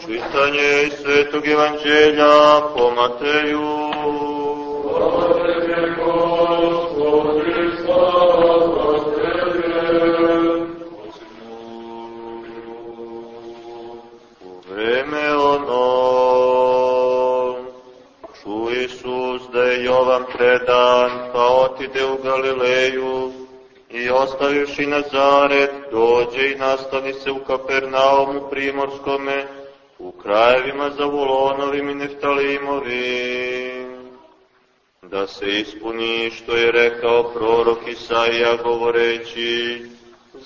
Čitanje iz Svetog Evanđelja po Mateju. Ostavivši Nazaret, dođe i nastavi se u Kapernaumu primorskome, u krajevima Zavulonovim i Neftalimovim, da se ispuni što je rekao prorok Isaija govoreći,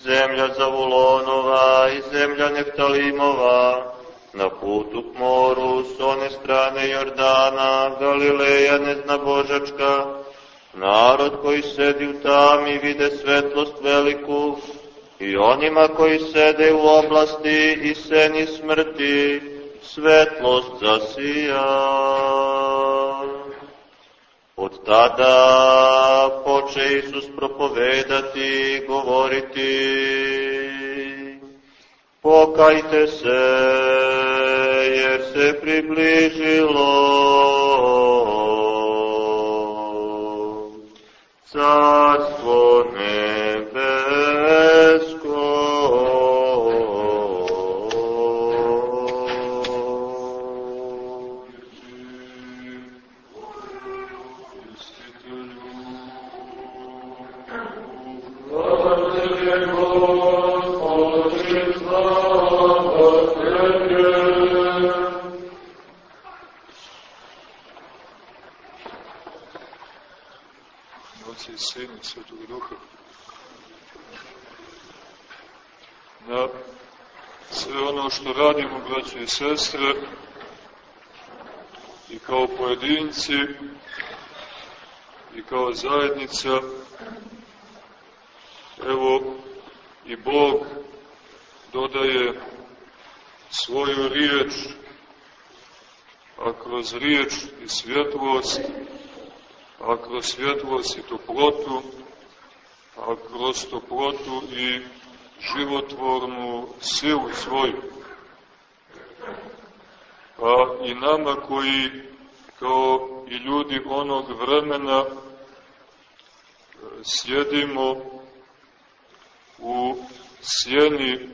zemlja Zavulonova i zemlja Neftalimova, na putu k moru s one strane Jordana, Galileja neznabožačka, narod koji sedi u tami vide svetlost veliku, i onima koji sede u oblasti i seni smrti, svetlost zasija. Od tada poče Isus propovedati i govoriti, pokajte se, jer se približilo carstvo nebesko. Otca i Sina i Svetog Duha. Na sve ono što radimo, braće i sestre, i kao pojedinci, i kao zajednica, evo i Bog dodaje svoju riječ, a kroz riječ i svjetlost, a kroz svjetlost i toplotu, a kroz toplotu i životvornu silu svoju. Pa i nama koji kao i ljudi onog vremena sjedimo u sjeni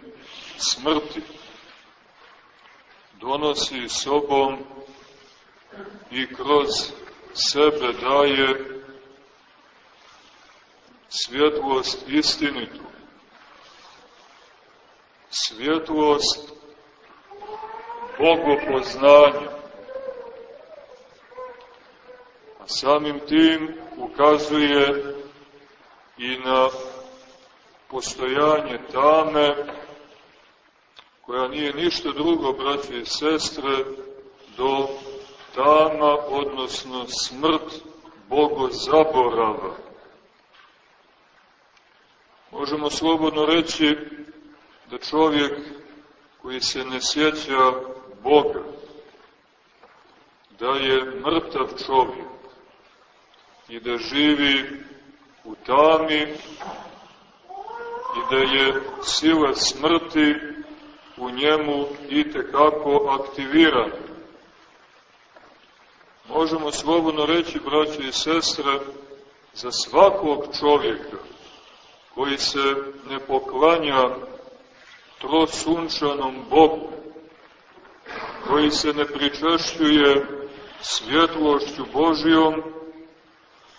smrti, donosi sobom i kroz sebe daje svjetlost istinitu, svjetlost bogopoznanja, a samim tim ukazuje i na postojanje tame, koja nije ništa drugo, braće i sestre, do tama, odnosno smrt bogozaborava. Možemo slobodno reći da čovjek koji se ne sjeća Boga, da je mrtav čovjek i da živi u tami i da je sila smrti u njemu i tekako aktivirana. Možemo slobodno reći, braće i sestre, za svakog čovjeka koji se ne poklanja trosunčanom Bogu, koji se ne pričešćuje svjetlošću Božijom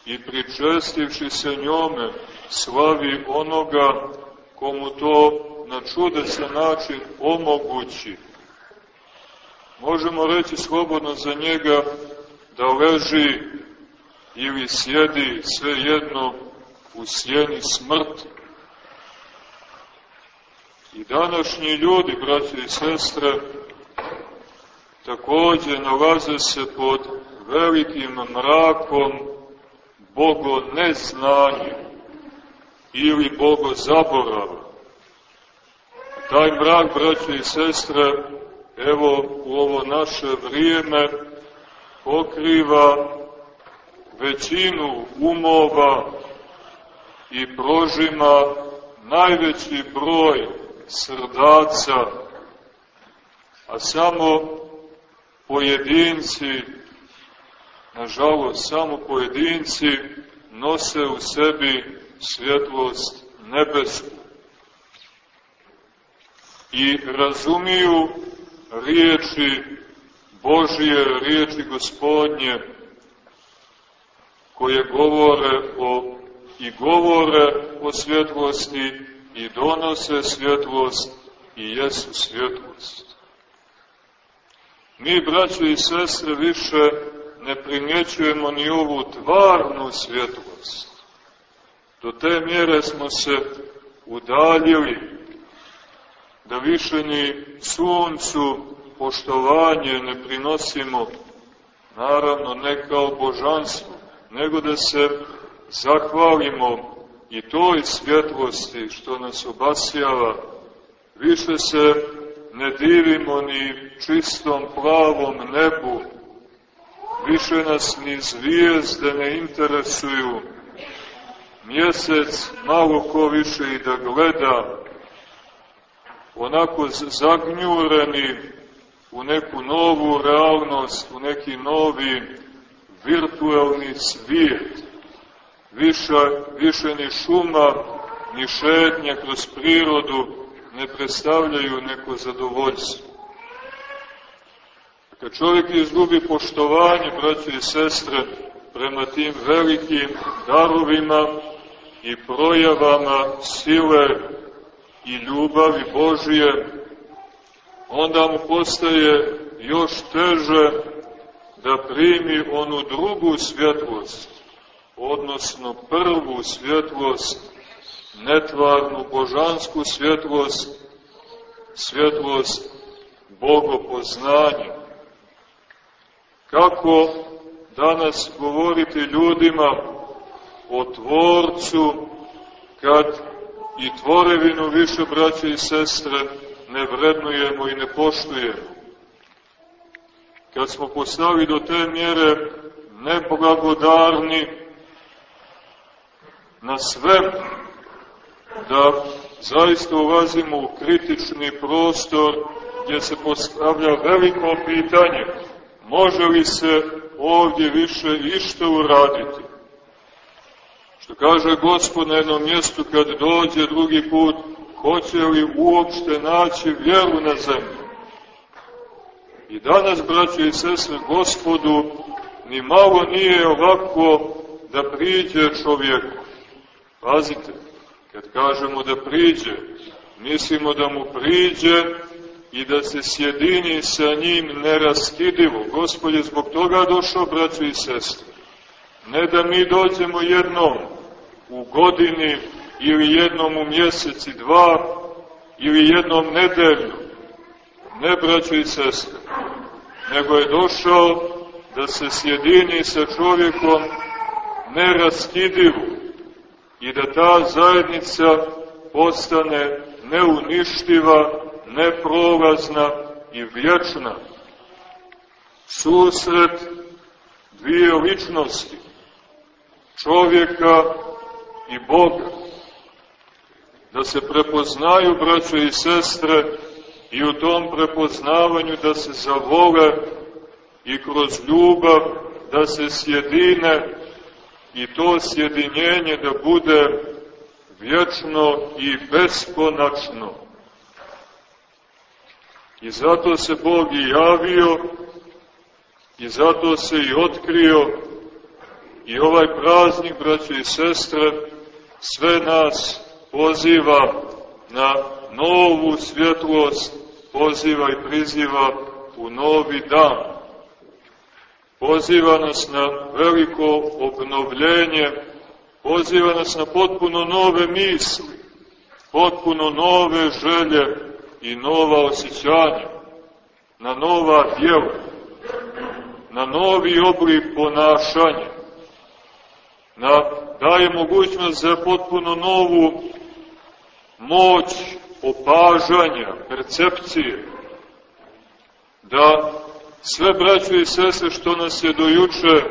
i pričestivši se njome slavi onoga komu to na čudesan način omogući. Možemo reći slobodno za njega da leži ili sjedi sve jedno u sjeni smrti. I današnji ljudi, braće i sestre, takođe nalaze se pod velikim mrakom bogo neznanja ili bogo zaborava. Taj mrak, braće i sestre, evo u ovo naše vrijeme pokriva većinu umova i prožima najveći broj srdaca, a samo pojedinci, nažalost, samo pojedinci nose u sebi svjetlost nebesku i razumiju riječi Božije, riječi gospodnje, koje govore o, i govore o svjetlosti i donose svjetlost i jesu svjetlost. Mi, braćo i sestre, više ne primjećujemo ni ovu tvarnu svjetlost. Do te mjere smo se udaljili da više ni suncu poštovanje ne prinosimo, naravno ne kao božanstvo, nego da se zahvalimo i toj svjetlosti što nas obasjava, više se ne divimo ni čistom plavom nebu, više nas ni zvijezde ne interesuju, mjesec malo ko više i da gleda, onako zagnjureni u neku novu realnost, u neki novi virtualni svijet. Više, više ni šuma, ni šetnje kroz prirodu ne predstavljaju neko zadovoljstvo. Kad čovjek izgubi poštovanje, braće i sestre, prema tim velikim darovima i projavama sile i ljubavi Božije, onda mu postaje još teže da primi onu drugu svjetlost, odnosno prvu svjetlost, netvarnu božansku svjetlost, svjetlost bogopoznanja. Kako danas govoriti ljudima o Tvorcu, kad i tvorevinu više braće i sestre ne vrednujemo i ne poštujemo. Kad smo postali do te mjere neblagodarni na sve, da zaista ulazimo u kritični prostor gdje se postavlja veliko pitanje može li se ovdje više išta uraditi. Što kaže Gospod na jednom mjestu kad dođe drugi put, hoće li uopšte naći vjeru na zemlji. I danas, braće i sestre, Gospodu ni malo nije ovako da priđe čovjeku. Pazite, kad kažemo da priđe, mislimo da mu priđe i da se sjedini sa njim neraskidivo. Gospod je zbog toga došao, braće i sestre. Ne da mi dođemo jednom u godini ili jednom u mjeseci dva ili jednom nedeljno. Ne, braćo i sestre, nego je došao da se sjedini sa čovjekom neraskidivu i da ta zajednica postane neuništiva, neprolazna i vječna. Susret dvije ličnosti, čovjeka i Boga. Da se prepoznaju, braćo i sestre, i u tom prepoznavanju da se zavole i kroz ljubav da se sjedine i to sjedinjenje da bude vječno i beskonačno. I zato se Bog i javio i zato se i otkrio i ovaj praznik, braće i sestre, sve nas poziva na novu svjetlost, poziva i priziva u novi dan. Poziva nas na veliko obnovljenje, poziva nas na potpuno nove misli, potpuno nove želje i nova osjećanja, na nova djela, na novi oblik ponašanja, na, daje mogućnost za potpuno novu moć opažanja, percepcije, da sve braćo i sese što nas je dojuče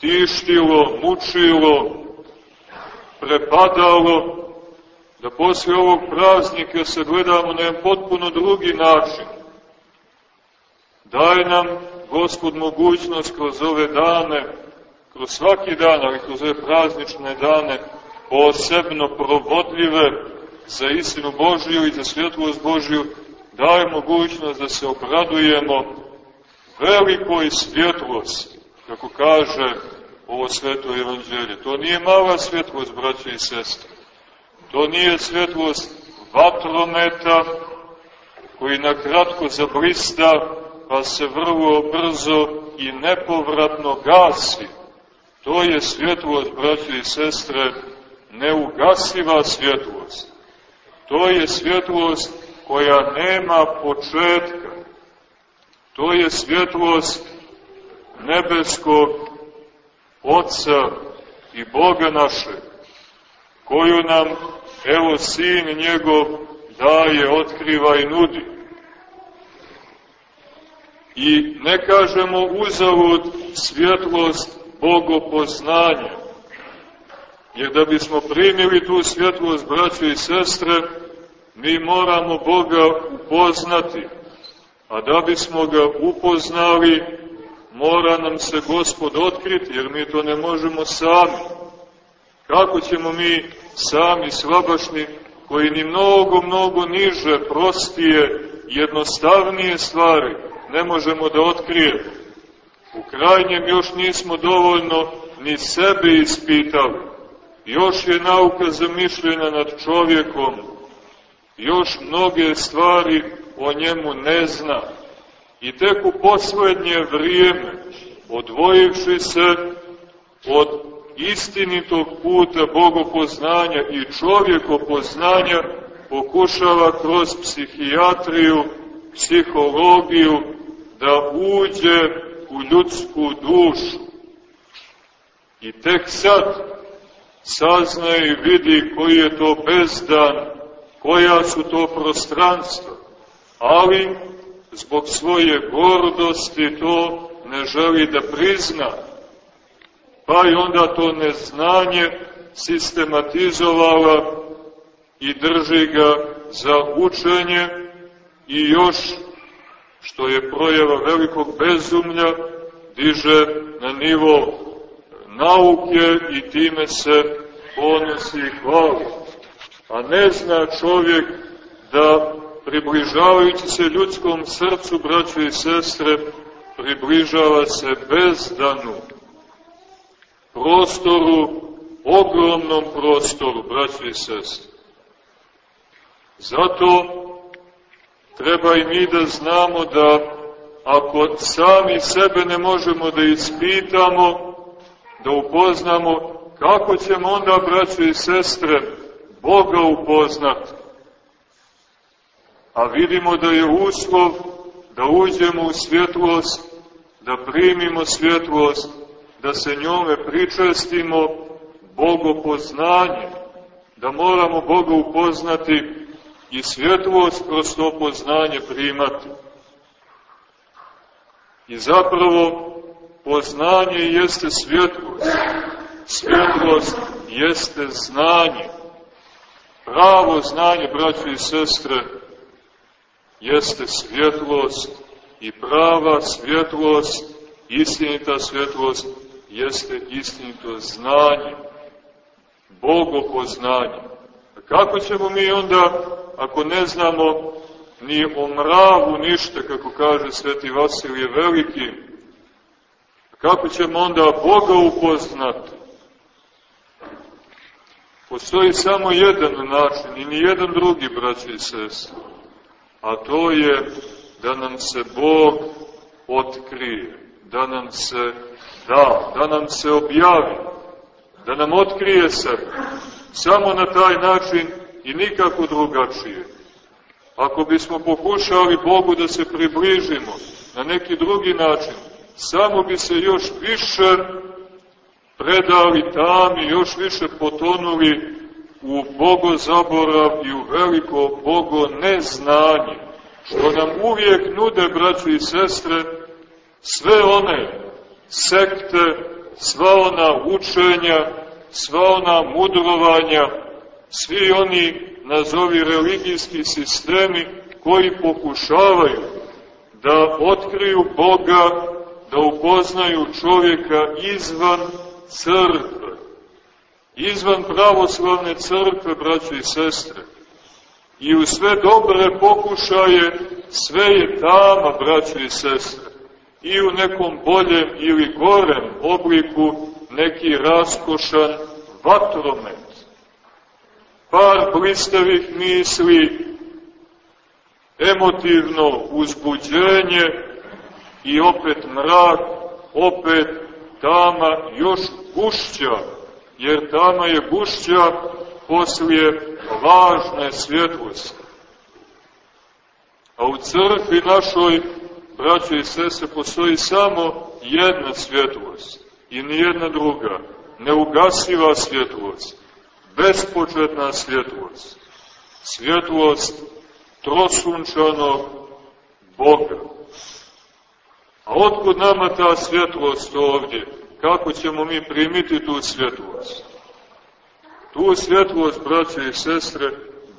tištilo, mučilo, prepadalo, da posle ovog praznika se gledamo na potpuno drugi način. Daje nam Gospod mogućnost kroz ove dane, kroz svaki dan, ali kroz ove praznične dane, posebno provodljive za istinu Božiju i za svjetlost Božiju, daje mogućnost da se obradujemo velikoj svjetlosti, kako kaže ovo sveto evanđelje. To nije mala svjetlost, braće i sestre. To nije svjetlost vatrometa koji na kratko zabrista pa se vrlo brzo i nepovratno gasi. To je svjetlost, braće i sestre, neugasiva svjetlost. To je svjetlost koja nema početka. To je svjetlost nebeskog Otca i Boga našeg, koju nam, evo, Sin njegov daje, otkriva i nudi. I ne kažemo uzavud svjetlost bogopoznanja, jer da bismo primili tu svjetlost, braće i sestre, mi moramo Boga upoznati, a da bismo ga upoznali, mora nam se Gospod otkriti, jer mi to ne možemo sami. Kako ćemo mi sami slabašni, koji ni mnogo, mnogo niže, prostije, jednostavnije stvari ne možemo da otkrijemo. U krajnjem još nismo dovoljno ni sebe ispitali. Još je nauka zamišljena nad čovjekom, još mnoge stvari o njemu ne zna. I tek u poslednje vrijeme, odvojivši se od istinitog puta bogopoznanja i čovjekopoznanja, pokušava kroz psihijatriju, psihologiju da uđe u ljudsku dušu. I tek sad sazna i vidi koji je to bezdan koja su to prostranstva, ali zbog svoje gordosti to ne želi da prizna, pa i onda to neznanje sistematizovala i drži ga za učenje i još, što je projava velikog bezumlja, diže na nivo nauke i time se ponosi i a ne zna čovjek da približavajući se ljudskom srcu, braćo i sestre, približava se bezdanu, prostoru, ogromnom prostoru, braćo i sestre. Zato treba i mi da znamo da ako sami sebe ne možemo da ispitamo, da upoznamo, kako ćemo onda, braćo i sestre, Boga upoznati. A vidimo da je uslov da uđemo u svjetlost, da primimo svjetlost, da se njome pričestimo bogopoznanje, da moramo Boga upoznati i svjetlost kroz to poznanje primati. I zapravo poznanje jeste svjetlost. Svjetlost jeste znanje. Pravo znanje, braći i sestre, jeste svjetlost i prava svjetlost, istinita svjetlost, jeste istinito znanje, bogopoznanje. A kako ćemo mi onda, ako ne znamo ni o mravu ništa, kako kaže sveti Vasilije Veliki, kako ćemo onda Boga upoznati? Postoji samo jedan način i ni jedan drugi, braći i sestri, a to je da nam se Bog otkrije, da nam se da, da nam se objavi, da nam otkrije sebe. Samo na taj način i nikako drugačije. Ako bismo pokušali Bogu da se približimo na neki drugi način, samo bi se još više predali tami, još više potonuli u bogozaborav i u veliko bogo neznanje, što nam uvijek nude, braći i sestre, sve one sekte, sva ona učenja, sva ona mudrovanja, svi oni, nazovi religijski sistemi, koji pokušavaju da otkriju Boga, da upoznaju čovjeka izvan crkve, izvan pravoslavne crkve, braće i sestre. I u sve dobre pokušaje sve je tama, braće i sestre. I u nekom boljem ili gorem obliku neki raskošan vatromet. Par blistavih misli, emotivno uzbuđenje i opet mrak, opet tama još gušća, jer tama je gušća poslije lažne svjetlosti. A u crkvi našoj, braćo i sese, postoji samo jedna svjetlost i nijedna druga, neugasiva svjetlost, bespočetna svjetlost, svjetlost trosunčanog Boga. A otkud nama ta svjetlost ovdje? Kako ćemo mi primiti tu svjetlost? Tu svjetlost, braće i sestre,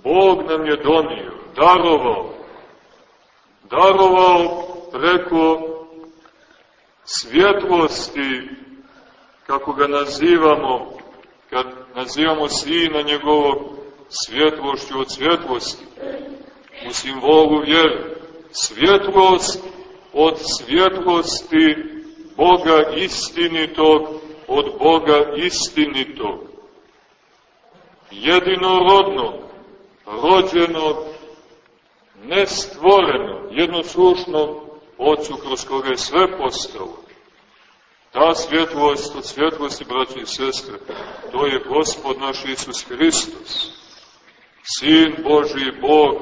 Bog nam je donio, darovao. Darovao preko svjetlosti, kako ga nazivamo, kad nazivamo sina njegovog svjetlošću od svjetlosti, u simbolu vjere. Svjetlost od svjetlosti Boga istinitog, od Boga istinitog. Jedinorodnog, rođenog, nestvorenog, jednoslušnog Otcu kroz koga je sve postalo. Ta svjetlost od svjetlosti, braći i sestre, to je Gospod naš Isus Hristos, Sin Boži Bog,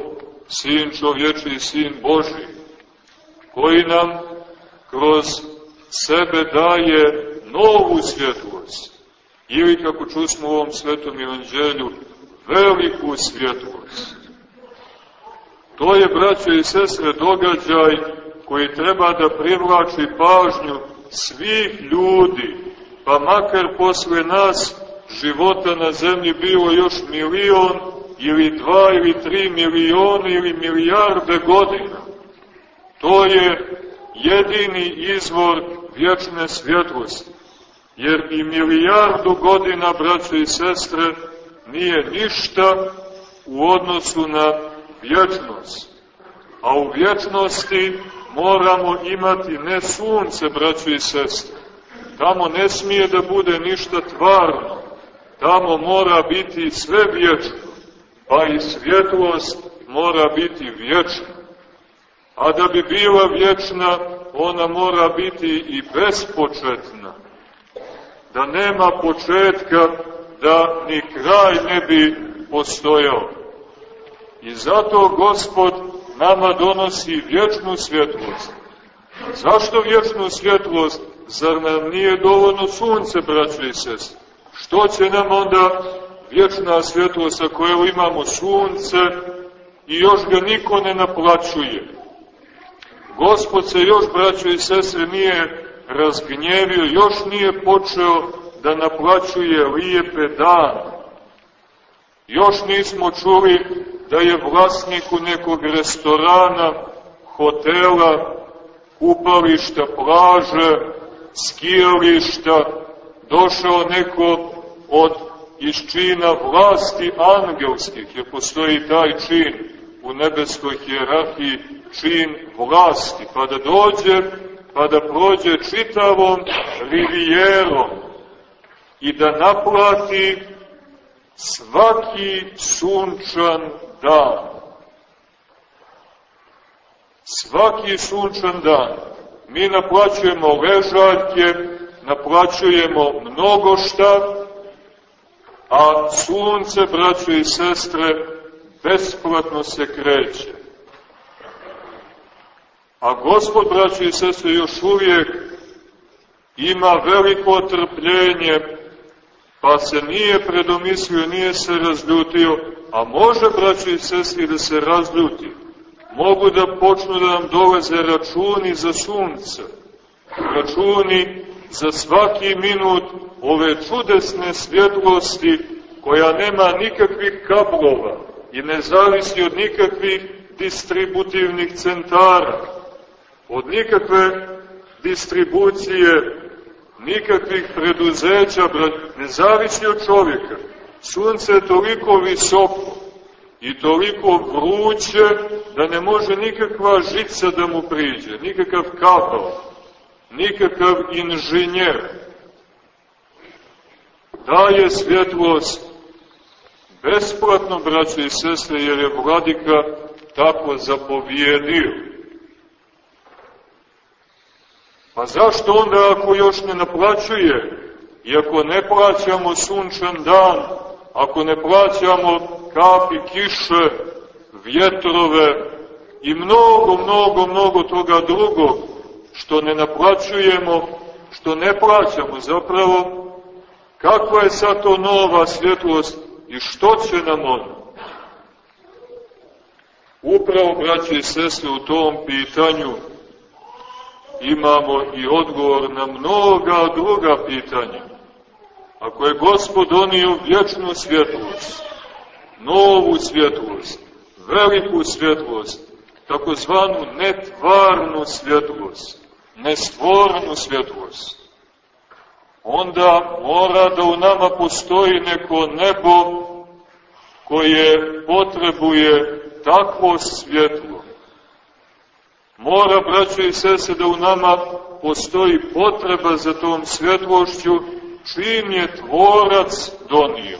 Sin čovječi i Sin Boži, koji nam kroz sebe daje novu svjetlost, ili kako čusmo u ovom svetom evanđelju, veliku svjetlost. To je, braćo i sestre, događaj koji treba da privlači pažnju svih ljudi, pa makar posle nas života na zemlji bilo još milion ili dva ili tri miliona ili milijarde godina. To je jedini izvor vječne svjetlosti. Jer i milijardu godina, braćo i sestre, nije ništa u odnosu na vječnost. A u vječnosti moramo imati ne sunce, braćo i sestre. Tamo ne smije da bude ništa tvarno. Tamo mora biti sve vječno pa i svjetlost mora biti vječna. A da bi bila vječna, ona mora biti i bespočetna. Da nema početka, da ni kraj ne bi postojao. I zato Gospod nama donosi vječnu svjetlost. Zašto vječnu svjetlost? Zar nam nije dovoljno sunce, braćo i sest? Što će nam onda vječna svjetlost sa kojom imamo sunce i još ga niko ne naplaćuje. Gospod se još, braćo i sestre, nije razgnjevio, još nije počeo da naplaćuje lijepe dane. Još nismo čuli da je vlasniku nekog restorana, hotela, kupališta, plaže, skijališta, došao neko od iz čina vlasti angelskih, jer postoji taj čin u nebeskoj hjerarhiji, čin vlasti, pa da dođe, pa da prođe čitavom rivijerom i da naplati svaki sunčan dan. Svaki sunčan dan. Mi naplaćujemo ležaljke, naplaćujemo mnogo šta, a sunce, braćo i sestre, besplatno se kreće. A gospod, braćo i sestre, još uvijek ima veliko trpljenje, pa se nije predomislio, nije se razljutio, a može, braćo i sestri, da se razljuti. Mogu da počnu da nam doleze računi za sunce, računi za svaki minut ove čudesne svjetlosti koja nema nikakvih kablova i ne zavisi od nikakvih distributivnih centara, od nikakve distribucije, nikakvih preduzeća, ne zavisi od čovjeka. Sunce je toliko visoko i toliko vruće da ne može nikakva žica da mu priđe, nikakav kabel, nikakav inženjer. Daje svjetlost besplatno, braće i sestre, jer je vladika tako zapovjedio. Pa zašto onda ako još ne naplaćuje i ako ne plaćamo sunčan dan, ako ne plaćamo kapi kiše, vjetrove i mnogo, mnogo, mnogo toga drugog što ne naplaćujemo, što ne plaćamo zapravo, kakva je sad to nova svjetlost i što će nam ono? Upravo, braći i sestre, u tom pitanju imamo i odgovor na mnoga druga pitanja. Ako je Gospod donio vječnu svjetlost, novu svjetlost, veliku svjetlost, takozvanu netvarnu svjetlost, nestvornu svjetlost, onda mora da u nama postoji neko nebo koje potrebuje takvo svjetlo. Mora, braćo i sese, da u nama postoji potreba za tom svjetlošću, čim je tvorac donio.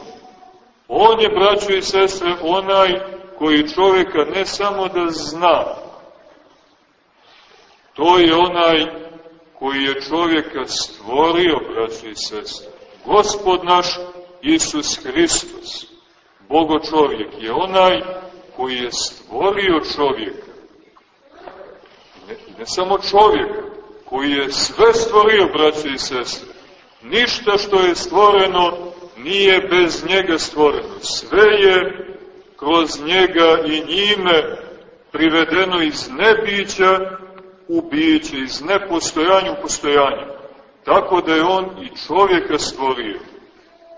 On je, braćo i sestre, onaj koji čovjeka ne samo da zna, to je onaj koji je čovjeka stvorio, braćo i sestre. Gospod naš Isus Hristos, Bogo čovjek, je onaj koji je stvorio čovjeka. Ne, samo čovjeka, koji je sve stvorio, braćo i sestre. Ništa što je stvoreno nije bez njega stvoreno. Sve je kroz njega i njime privedeno iz nebića u biće, iz nepostojanja u postojanje. Tako da je on i čovjeka stvorio.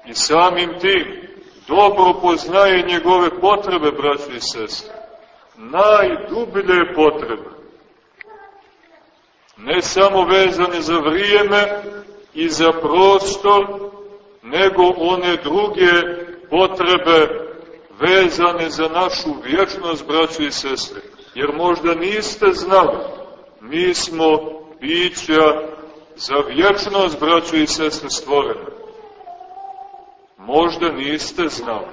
I samim tim dobro poznaje njegove potrebe, braći i sestre. Najdublje potrebe. Ne samo vezane za vrijeme i za prostor, nego one druge potrebe vezane za našu vječnost, braći i sestre. Jer možda niste znali, mi smo bića za vječnost, braćo i sestre, stvorene. Možda niste znali.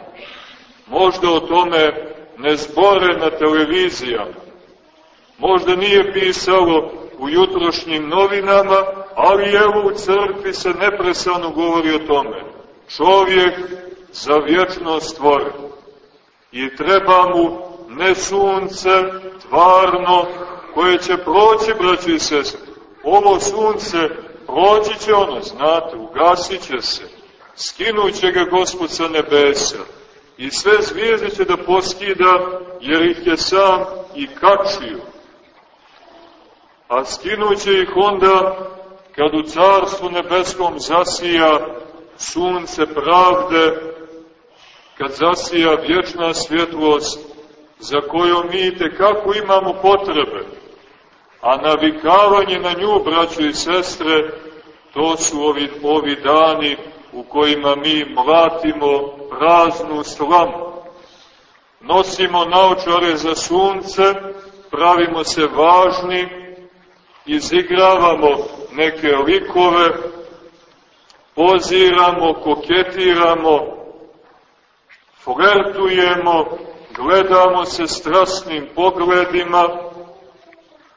Možda o tome ne zbore na televizijama. Možda nije pisalo u jutrošnjim novinama, ali evo u crkvi se nepresano govori o tome. Čovjek za vječnost stvoren. I treba mu ne sunce, tvarno, koje će proći, braći i sestre. Ovo sunce proći će ono, znate, ugasit će se. Skinut će ga gospod sa nebesa. I sve zvijezde će da poskida, jer ih je sam i kačio. A skinut će ih onda, kad u carstvu nebeskom zasija sunce pravde, kad zasija vječna svjetlost, za kojom mi kako imamo potrebe, A navikavanje na nju, braćo i sestre, to su ovi, ovi dani u kojima mi mlatimo praznu slamu. Nosimo naočare za sunce, pravimo se važni, izigravamo neke likove, poziramo, koketiramo, flertujemo, gledamo se strasnim pogledima,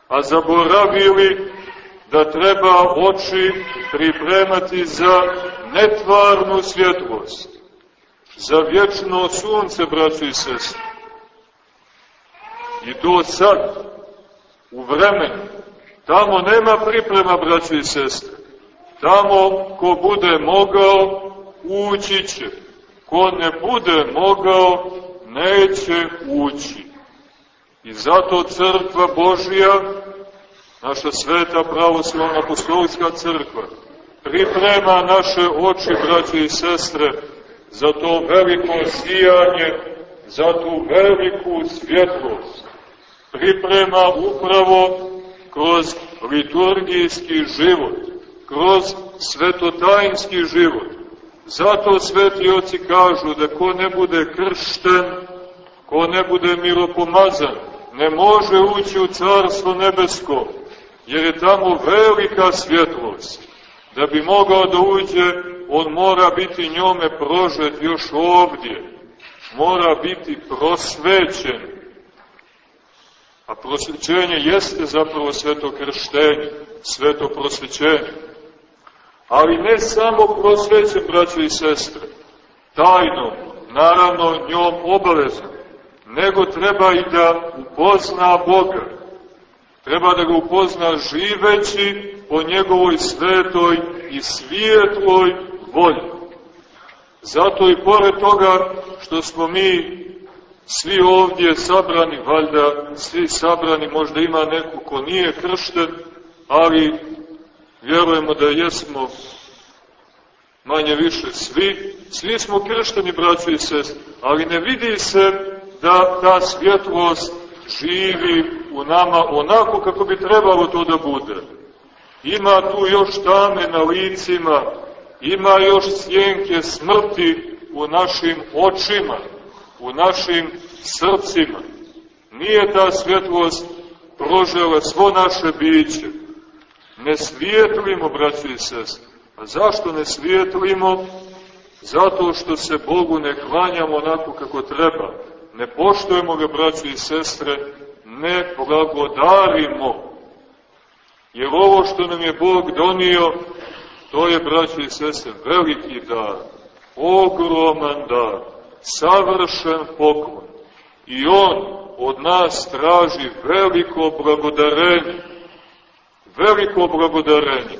a zaboravili da treba oči pripremati za netvarnu svjetlost, za vječno sunce, braći i sestri. I do sad, u vremenu, tamo nema priprema, braći i sestre. Tamo ko bude mogao, ući će. Ko ne bude mogao, neće ući. I zato crkva Božija naša sveta pravoslavna apostolska crkva, priprema naše oči, braće i sestre, za to veliko sijanje, za tu veliku svjetlost. Priprema upravo kroz liturgijski život, kroz svetotajnski život. Zato sveti oci kažu da ko ne bude kršten, ko ne bude miropomazan, ne može ući u carstvo nebesko, jer je tamo velika svjetlost. Da bi mogao da uđe, on mora biti njome prožet još ovdje. Mora biti prosvećen. A prosvećenje jeste zapravo sveto krštenje, sveto prosvećenje. Ali ne samo prosvećen, braćo i sestre, tajno, naravno njom obavezno, nego treba i da upozna Boga. Treba da ga upozna živeći po njegovoj svetoj i svijetloj volji. Zato i pored toga što smo mi svi ovdje sabrani, valjda svi sabrani, možda ima neko ko nije kršten, ali vjerujemo da jesmo manje više svi, svi smo kršteni, braći i sest, ali ne vidi se da ta svjetlost živi u nama onako kako bi trebalo to da bude. Ima tu još tame na licima, ima još sjenke smrti u našim očima, u našim srcima. Nije ta svjetlost prožela svo naše biće. Ne svijetlimo, braći i sest. A zašto ne svijetlimo? Zato što se Bogu ne klanjamo onako kako treba. Ne poštujemo ga, braći i sestre, ne blagodarimo. Jer ovo što nam je Bog donio, to je, braći i sestre, veliki dar, ogroman dar, savršen poklon. I On od nas traži veliko blagodarenje, veliko blagodarenje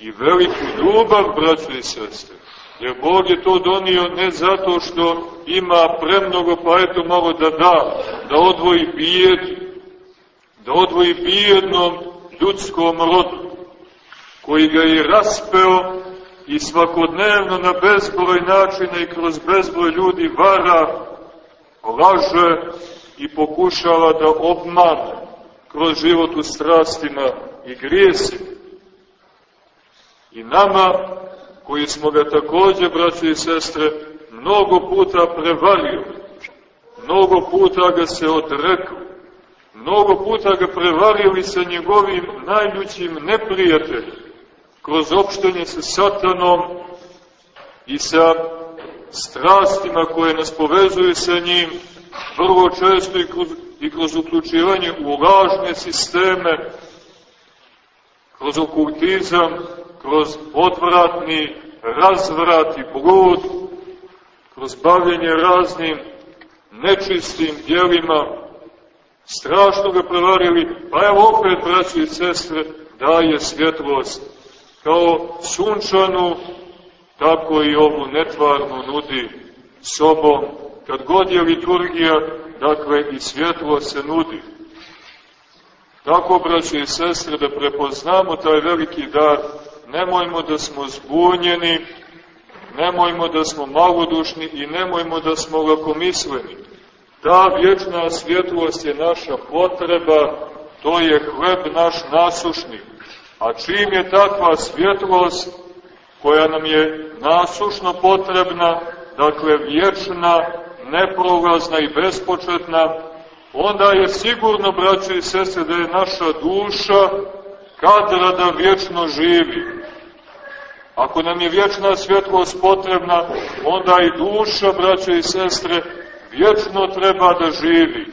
i veliku ljubav, braći i sestre. Jer Bog je to donio ne zato što ima premnogo, pa eto malo da da, da odvoji bijed, da odvoji bijednom ljudskom rodu, koji ga je raspeo i svakodnevno na bezbroj načina i kroz bezbroj ljudi vara, laže i pokušava da obmane kroz život u strastima i grijesima. I nama, koji smo ga takođe, braći i sestre, mnogo puta prevario, mnogo puta ga se odrekao, mnogo puta ga prevarili sa njegovim najljućim neprijateljem, kroz opštenje sa satanom i sa strastima koje nas povezuju sa njim, vrlo često i kroz, i kroz uključivanje u lažne sisteme, kroz okultizam, kroz odvratni razvrat i blud, kroz bavljenje raznim nečistim dijelima, strašno ga prevarili, pa evo opet, braći i sestre, daje svjetlost. Kao sunčanu, tako i ovu netvarnu nudi sobom. Kad god je liturgija, dakle i svjetlo se nudi. Tako, braći i sestre, da prepoznamo taj veliki dar nemojmo da smo zbunjeni, nemojmo da smo malodušni i nemojmo da smo lakomisleni. Ta vječna svjetlost je naša potreba, to je hleb naš nasušni. A čim je takva svjetlost koja nam je nasušno potrebna, dakle vječna, neprolazna i bespočetna, onda je sigurno, braći i sese, da je naša duša kadra da vječno živi. Ako nam je vječna svjetlost potrebna, onda i duša, braće i sestre, vječno treba da živi.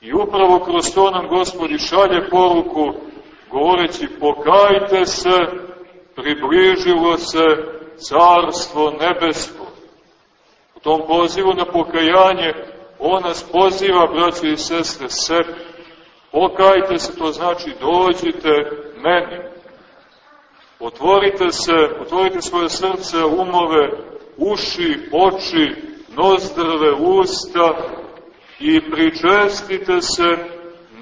I upravo kroz to nam Gospodi šalje poruku, govoreći pokajte se, približilo se carstvo nebesko. U tom pozivu na pokajanje on nas poziva, braće i sestre, sebi. Pokajte se, to znači dođite meni. Otvorite se, otvorite svoje srce, umove, uši, oči, nozdrave, usta i pričestite se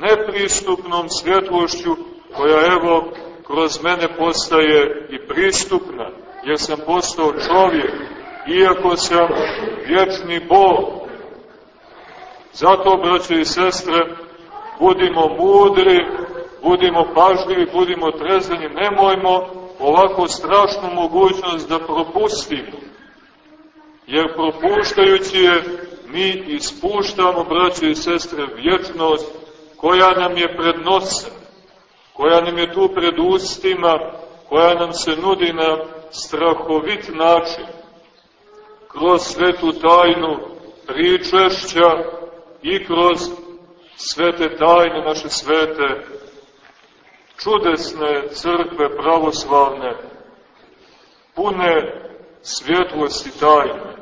nepristupnom svjetlošću koja evo kroz mene postaje i pristupna, jer sam postao čovjek, iako sam vječni Bog. Zato, braće i sestre, budimo mudri, budimo pažljivi, budimo trezani, nemojmo ovako strašnu mogućnost da propustimo. Jer propuštajući je, mi ispuštamo, braće i sestre, vječnost koja nam je pred nosem, koja nam je tu pred ustima, koja nam se nudi na strahovit način, kroz svetu tajnu pričešća i kroz svete tajne, naše svete, čudesne crkve pravoslavne, pune svjetlosti tajne.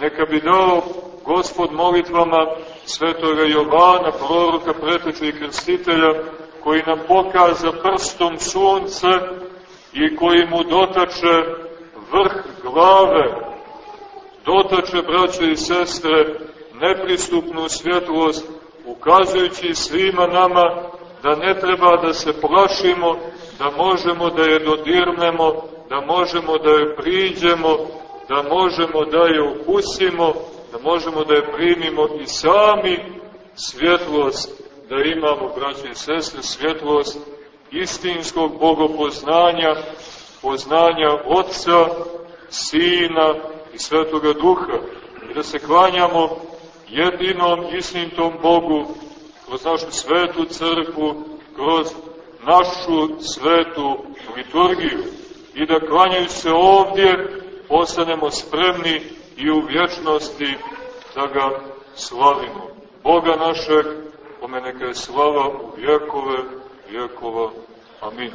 Neka bi dao Gospod molitvama svetoga Jovana, proroka, preteče i krstitelja, koji nam pokaza prstom sunce i koji mu dotače vrh glave, dotače, braće i sestre, nepristupnu svjetlost, ukazujući svima nama da ne treba da se plašimo, da možemo da je dodirnemo, da možemo da je priđemo, da možemo da je ukusimo, da možemo da je primimo i sami svjetlost da imamo, braće i sestre, svjetlost istinskog bogopoznanja, poznanja Otca, Sina i Svetoga Duha i da se klanjamo jedinom istintom Bogu kroz našu svetu crkvu, kroz našu svetu liturgiju i da klanjajući se ovdje ostanemo spremni i u vječnosti da ga slavimo. Boga našeg, kome neka je slava u vjekove vjekova. Amin.